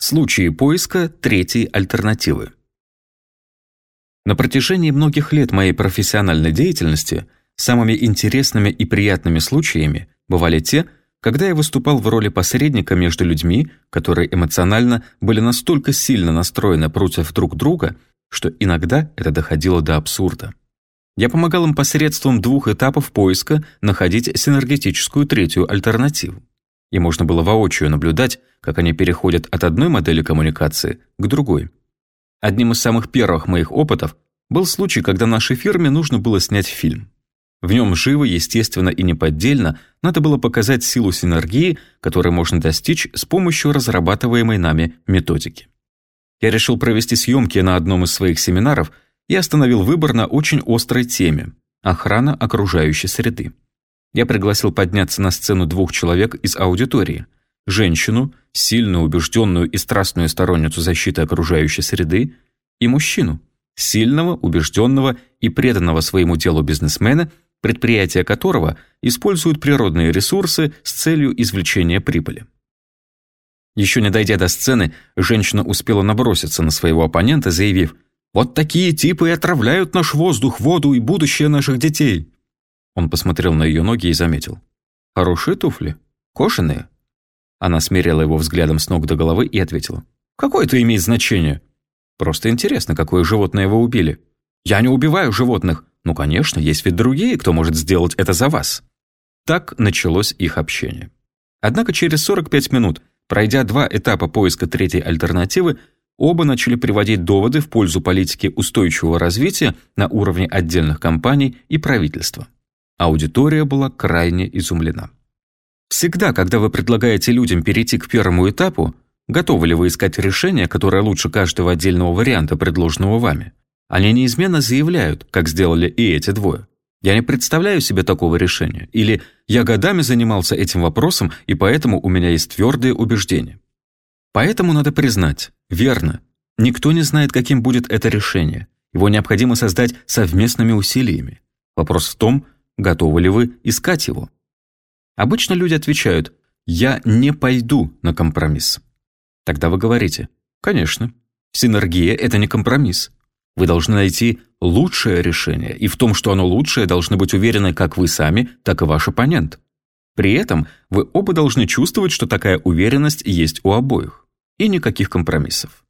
Случаи поиска третьей альтернативы. На протяжении многих лет моей профессиональной деятельности самыми интересными и приятными случаями бывали те, когда я выступал в роли посредника между людьми, которые эмоционально были настолько сильно настроены против друг друга, что иногда это доходило до абсурда. Я помогал им посредством двух этапов поиска находить синергетическую третью альтернативу. И можно было воочию наблюдать, как они переходят от одной модели коммуникации к другой. Одним из самых первых моих опытов был случай, когда нашей фирме нужно было снять фильм. В нем живо, естественно и неподдельно надо было показать силу синергии, которой можно достичь с помощью разрабатываемой нами методики. Я решил провести съемки на одном из своих семинаров и остановил выбор на очень острой теме – охрана окружающей среды. Я пригласил подняться на сцену двух человек из аудитории – женщину, сильную, убежденную и страстную сторонницу защиты окружающей среды, и мужчину, сильного, убежденного и преданного своему делу бизнесмена – предприятия которого используют природные ресурсы с целью извлечения прибыли. Еще не дойдя до сцены, женщина успела наброситься на своего оппонента, заявив «Вот такие типы и отравляют наш воздух, воду и будущее наших детей». Он посмотрел на ее ноги и заметил «Хорошие туфли? Кошеные?» Она смерила его взглядом с ног до головы и ответила «Какое это имеет значение? Просто интересно, какое животное вы убили. Я не убиваю животных, ну, конечно, есть ведь другие, кто может сделать это за вас. Так началось их общение. Однако через 45 минут, пройдя два этапа поиска третьей альтернативы, оба начали приводить доводы в пользу политики устойчивого развития на уровне отдельных компаний и правительства. Аудитория была крайне изумлена. Всегда, когда вы предлагаете людям перейти к первому этапу, готовы ли вы искать решение, которое лучше каждого отдельного варианта, предложенного вами? Они неизменно заявляют, как сделали и эти двое. Я не представляю себе такого решения. Или я годами занимался этим вопросом, и поэтому у меня есть твердые убеждения. Поэтому надо признать, верно, никто не знает, каким будет это решение. Его необходимо создать совместными усилиями. Вопрос в том, готовы ли вы искать его. Обычно люди отвечают «я не пойду на компромисс». Тогда вы говорите «конечно, синергия – это не компромисс». Вы должны найти лучшее решение, и в том, что оно лучшее, должны быть уверены как вы сами, так и ваш оппонент. При этом вы оба должны чувствовать, что такая уверенность есть у обоих. И никаких компромиссов.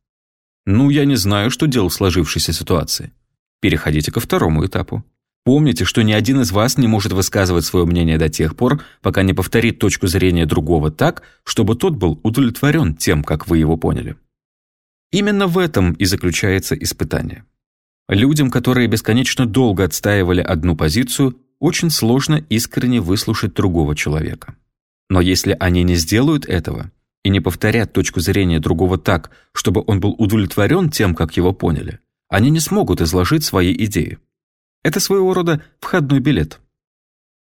Ну, я не знаю, что делать в сложившейся ситуации. Переходите ко второму этапу. Помните, что ни один из вас не может высказывать свое мнение до тех пор, пока не повторит точку зрения другого так, чтобы тот был удовлетворен тем, как вы его поняли. Именно в этом и заключается испытание. Людям, которые бесконечно долго отстаивали одну позицию, очень сложно искренне выслушать другого человека. Но если они не сделают этого и не повторят точку зрения другого так, чтобы он был удовлетворен тем, как его поняли, они не смогут изложить свои идеи. Это своего рода входной билет.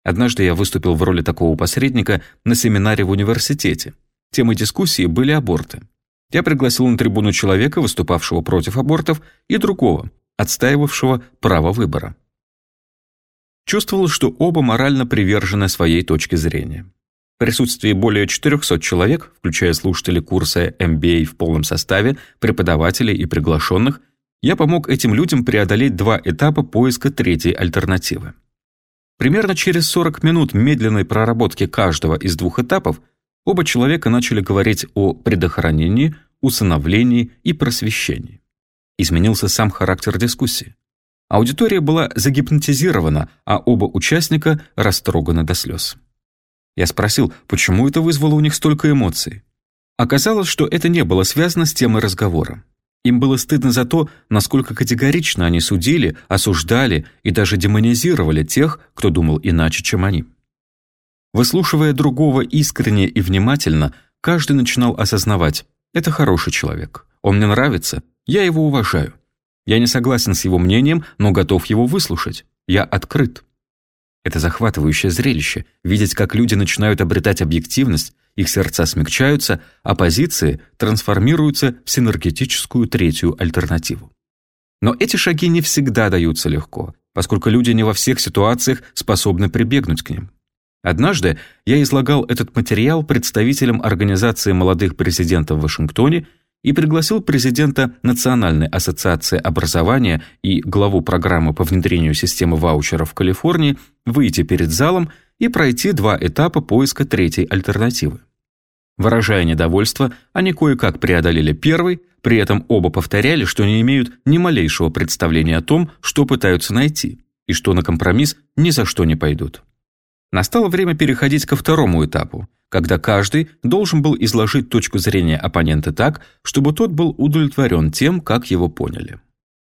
Однажды я выступил в роли такого посредника на семинаре в университете. Темой дискуссии были аборты. Я пригласил на трибуну человека, выступавшего против абортов, и другого, отстаивавшего право выбора. Чувствовал, что оба морально привержены своей точке зрения. В присутствии более 400 человек, включая слушателей курса MBA в полном составе, преподавателей и приглашенных, я помог этим людям преодолеть два этапа поиска третьей альтернативы. Примерно через 40 минут медленной проработки каждого из двух этапов оба человека начали говорить о предохранении, усыновлении и просвещении. Изменился сам характер дискуссии. Аудитория была загипнотизирована, а оба участника растроганы до слез. Я спросил, почему это вызвало у них столько эмоций. Оказалось, что это не было связано с темой разговора. Им было стыдно за то, насколько категорично они судили, осуждали и даже демонизировали тех, кто думал иначе, чем они. Выслушивая другого искренне и внимательно, каждый начинал осознавать – это хороший человек, он мне нравится, я его уважаю. Я не согласен с его мнением, но готов его выслушать. Я открыт. Это захватывающее зрелище – видеть, как люди начинают обретать объективность, их сердца смягчаются, а позиции трансформируются в синергетическую третью альтернативу. Но эти шаги не всегда даются легко, поскольку люди не во всех ситуациях способны прибегнуть к ним. Однажды я излагал этот материал представителям Организации молодых президентов в Вашингтоне и пригласил президента Национальной ассоциации образования и главу программы по внедрению системы ваучеров в Калифорнии выйти перед залом и пройти два этапа поиска третьей альтернативы. Выражая недовольство, они кое-как преодолели первый, при этом оба повторяли, что не имеют ни малейшего представления о том, что пытаются найти, и что на компромисс ни за что не пойдут. Настало время переходить ко второму этапу, когда каждый должен был изложить точку зрения оппонента так, чтобы тот был удовлетворен тем, как его поняли.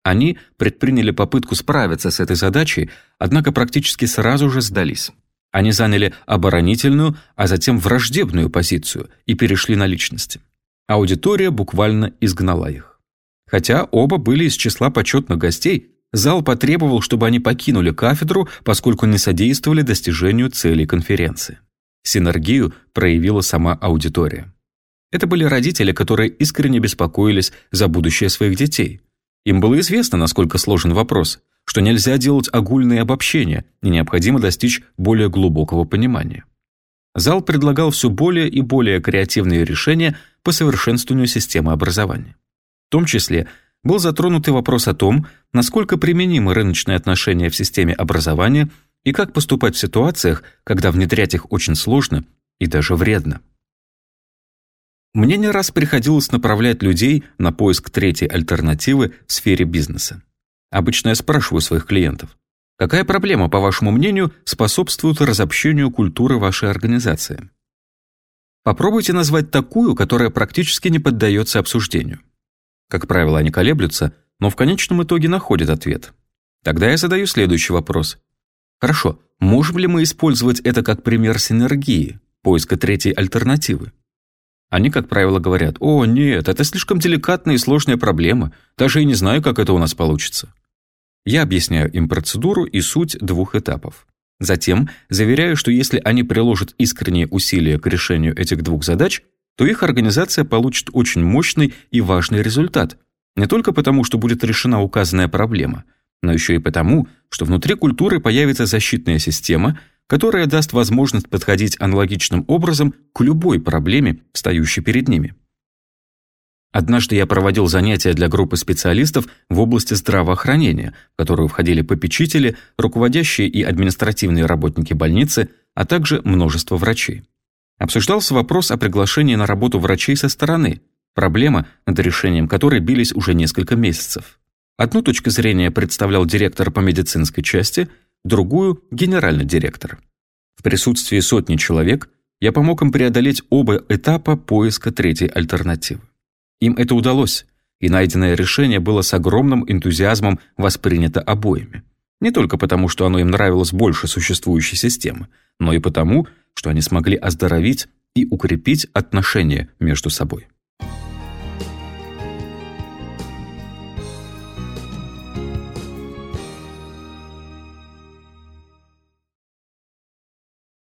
Они предприняли попытку справиться с этой задачей, однако практически сразу же сдались. Они заняли оборонительную, а затем враждебную позицию и перешли на личности. Аудитория буквально изгнала их. Хотя оба были из числа почетных гостей, зал потребовал, чтобы они покинули кафедру, поскольку не содействовали достижению целей конференции. Синергию проявила сама аудитория. Это были родители, которые искренне беспокоились за будущее своих детей. Им было известно, насколько сложен вопрос – что нельзя делать огульные обобщения и необходимо достичь более глубокого понимания. Зал предлагал все более и более креативные решения по совершенствованию системы образования. В том числе был затронут и вопрос о том, насколько применимы рыночные отношения в системе образования и как поступать в ситуациях, когда внедрять их очень сложно и даже вредно. Мне не раз приходилось направлять людей на поиск третьей альтернативы в сфере бизнеса. Обычно я спрашиваю своих клиентов, какая проблема, по вашему мнению, способствует разобщению культуры вашей организации? Попробуйте назвать такую, которая практически не поддается обсуждению. Как правило, они колеблются, но в конечном итоге находят ответ. Тогда я задаю следующий вопрос. Хорошо, можем ли мы использовать это как пример синергии, поиска третьей альтернативы? Они, как правило, говорят, «О, нет, это слишком деликатная и сложная проблема, даже и не знаю, как это у нас получится». Я объясняю им процедуру и суть двух этапов. Затем заверяю, что если они приложат искренние усилия к решению этих двух задач, то их организация получит очень мощный и важный результат. Не только потому, что будет решена указанная проблема, но еще и потому, что внутри культуры появится защитная система, которая даст возможность подходить аналогичным образом к любой проблеме, встающей перед ними. Однажды я проводил занятия для группы специалистов в области здравоохранения, в которую входили попечители, руководящие и административные работники больницы, а также множество врачей. Обсуждался вопрос о приглашении на работу врачей со стороны, проблема, над решением которой бились уже несколько месяцев. Одну точку зрения представлял директор по медицинской части, другую – генеральный директор. В присутствии сотни человек я помог им преодолеть оба этапа поиска третьей альтернативы. Им это удалось, и найденное решение было с огромным энтузиазмом воспринято обоими. Не только потому, что оно им нравилось больше существующей системы, но и потому, что они смогли оздоровить и укрепить отношения между собой.